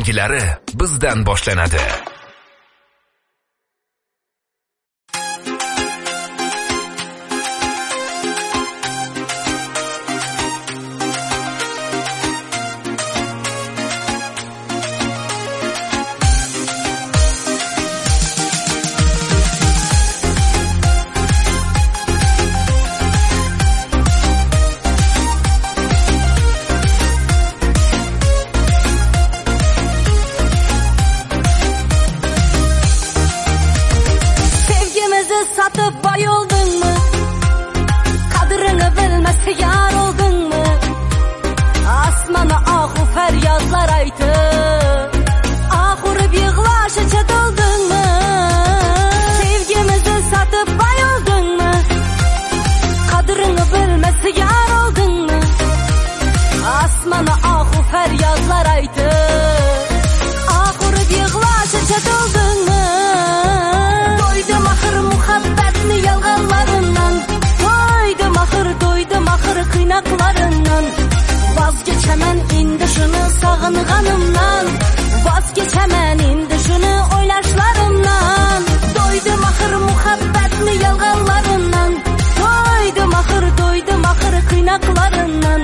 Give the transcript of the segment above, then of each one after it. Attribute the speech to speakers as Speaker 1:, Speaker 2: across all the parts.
Speaker 1: yangilari bizdan boshlanadi.
Speaker 2: yolda sağınğanımdan Vaz keçəmən indi şunu oylaşlarımdan Doydum axır muhabbətli yalğanlarından Doydum axır, doydum axır qıynaqlarından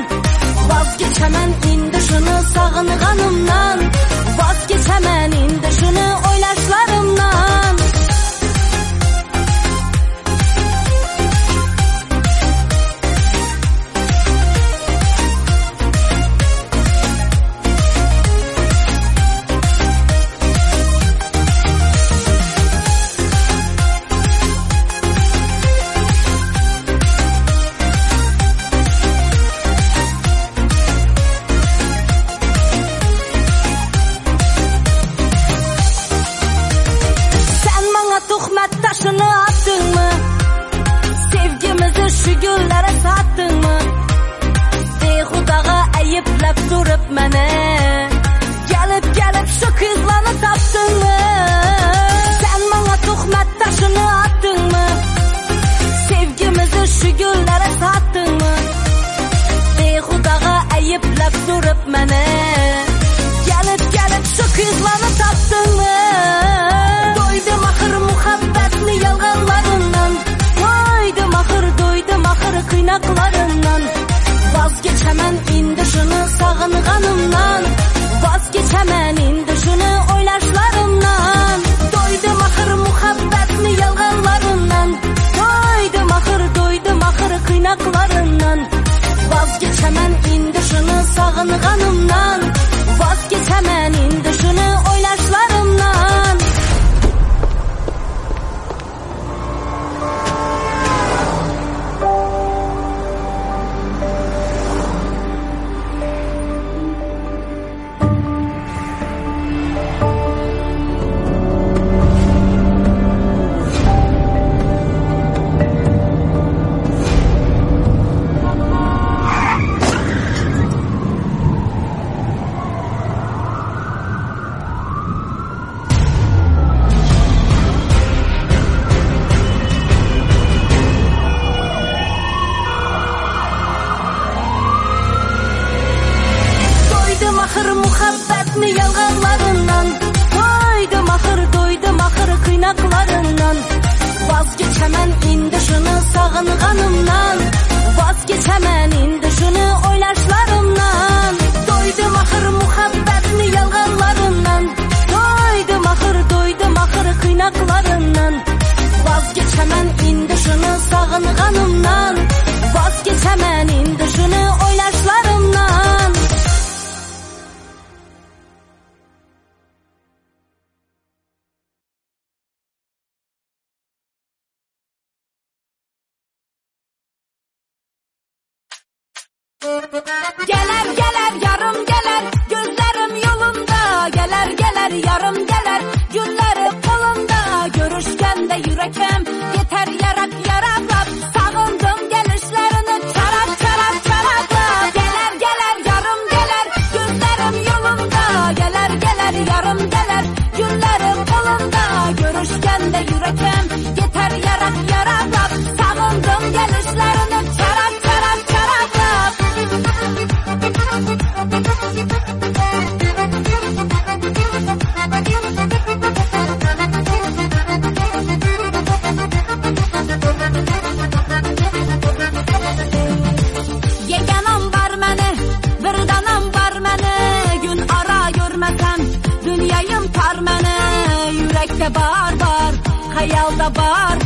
Speaker 2: Vaz keçəmən indi şunu sağınğanımdan Vaz keçəmən indi şunu Can kanımla keçəmən indi şunu sağınğanımdan Vaz keçəmən indi şunu oynaşlarımdan. Gələr, gələr, yarım gələr, gözlərim yolunda. Gələr, gələr, yarım gələr de yürekem yeter yarak yaraklar Sağındım gelişlerini çarap çarap çaraplar Geler geler yarım geler. Günlerim yolunda. Geler geler yarım geler. Günlerim kolunda. Görüşken de yürekem yeter yarak yaraklar Sağındım gelişlerini hayalda var.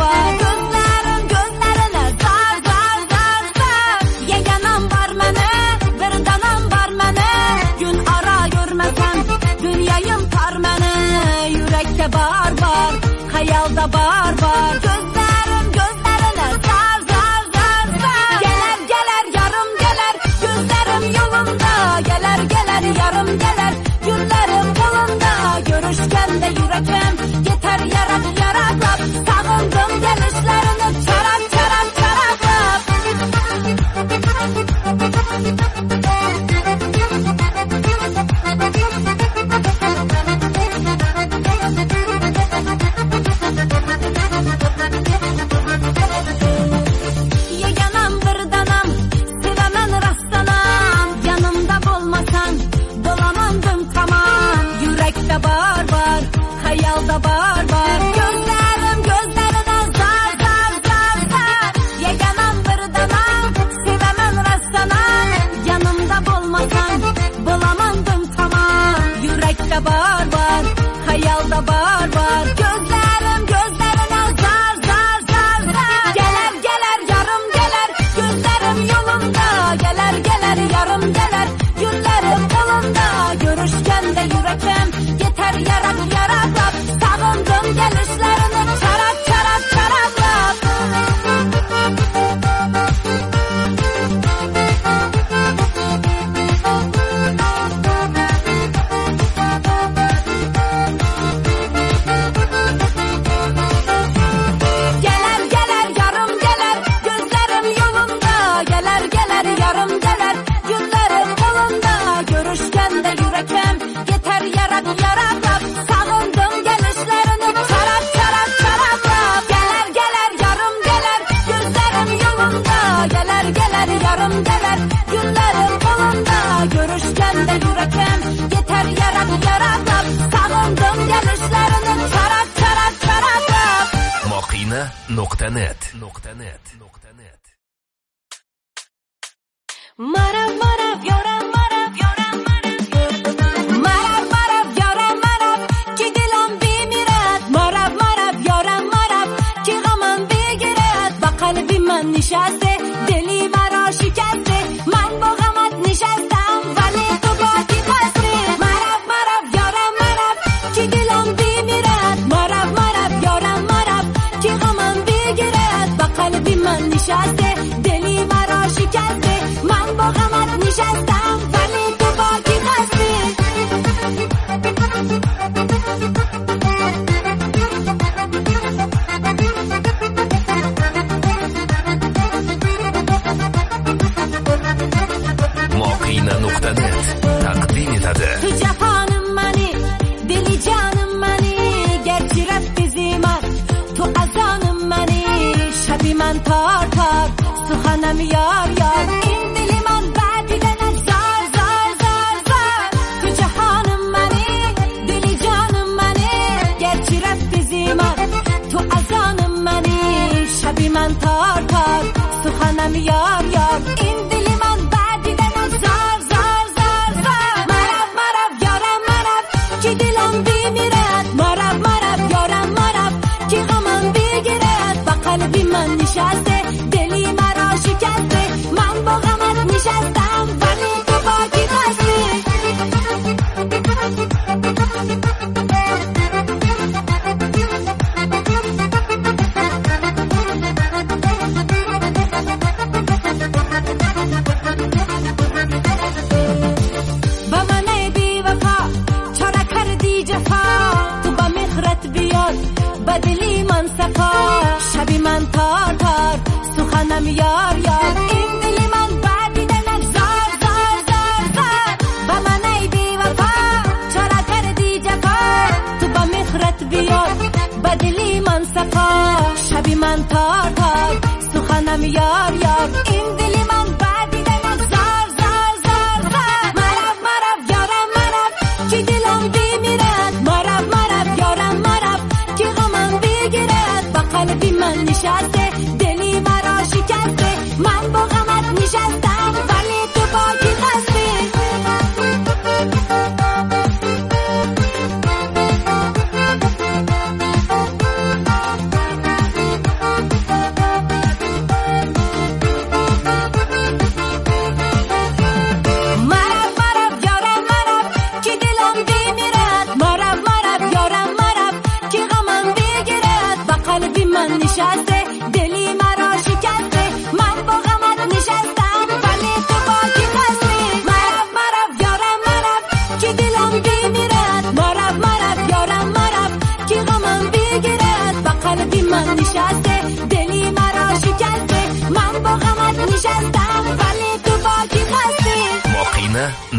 Speaker 2: baar baar Gözlerim gö Noktanet. Noktanet. Noktanet. Maraba. another.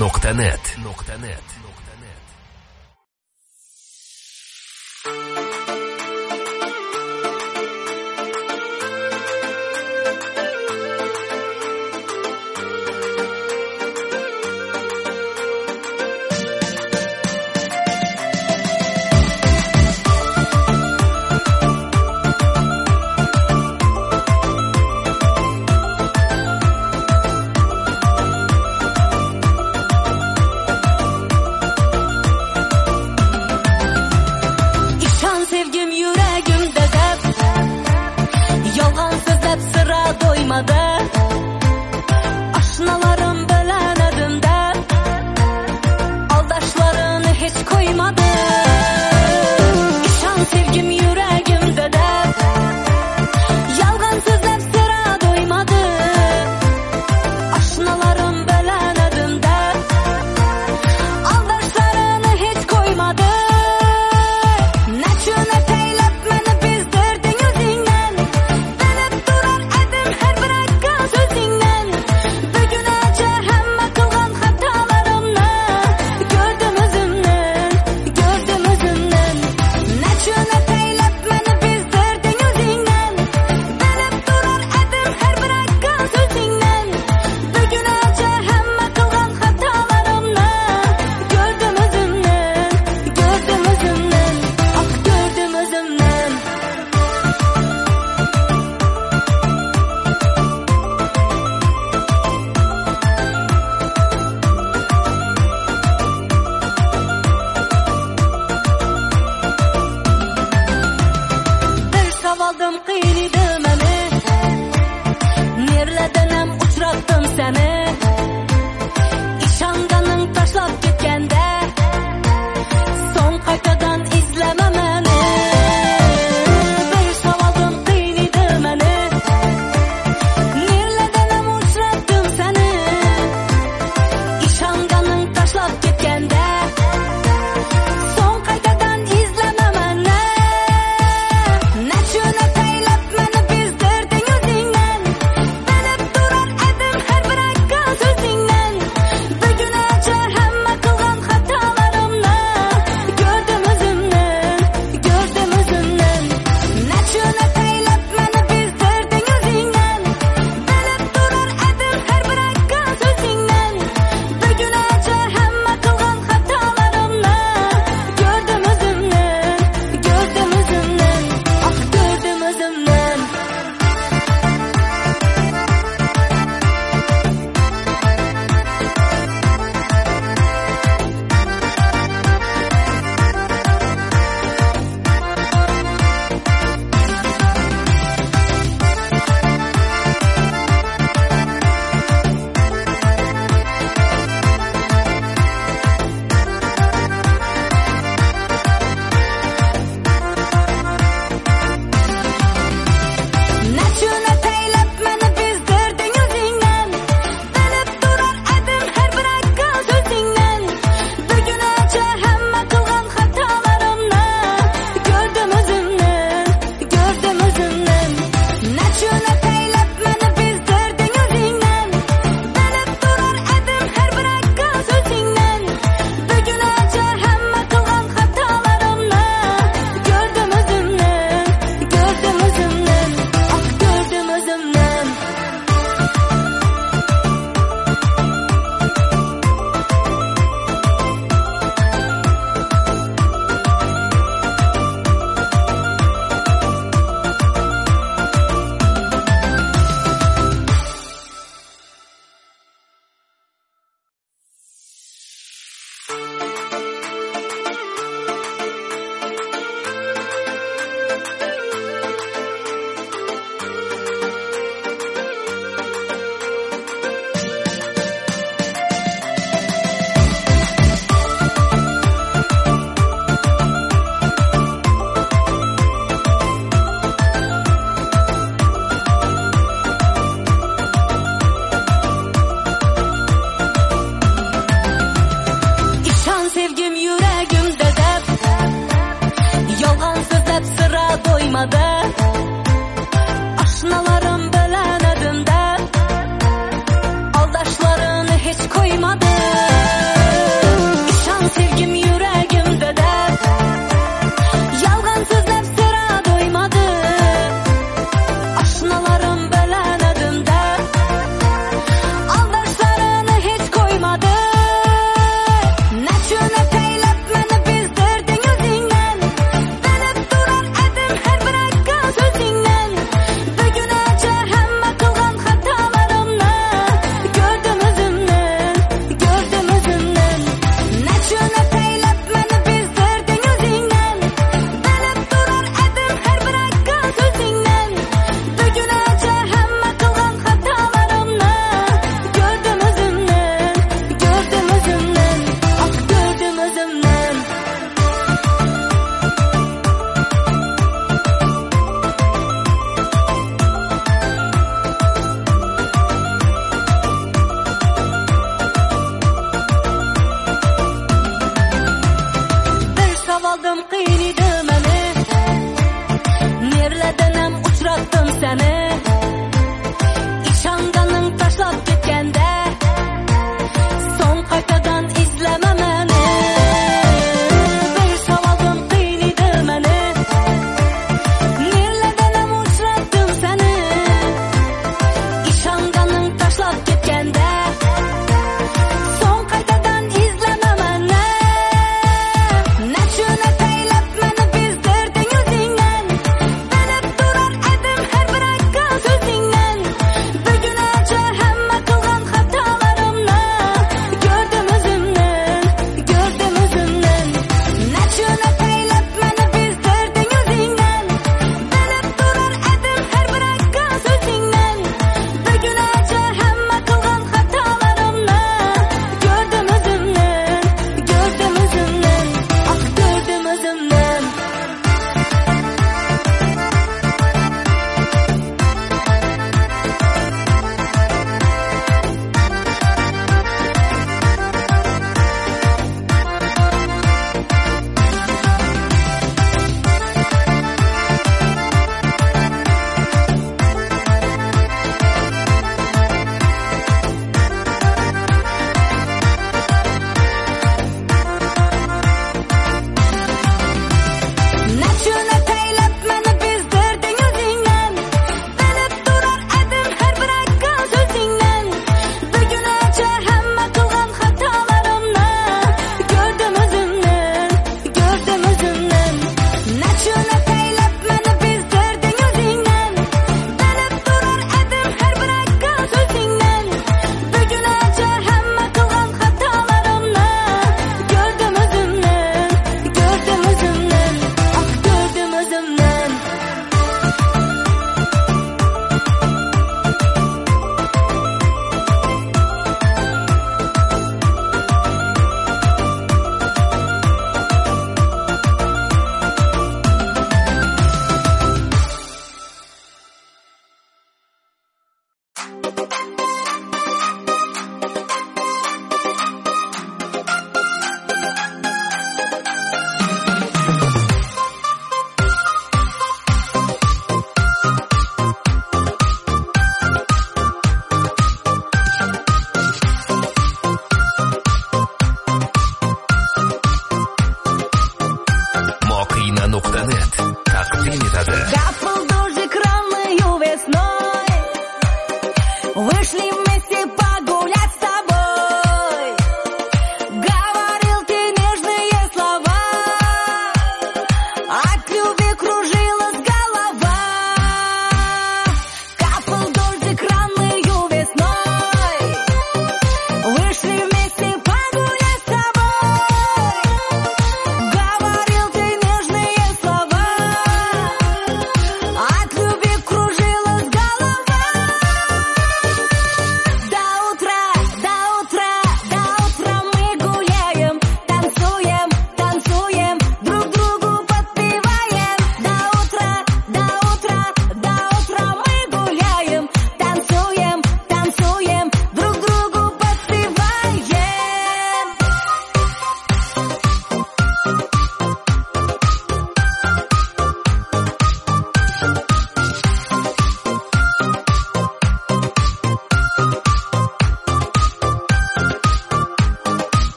Speaker 1: Рубин.нет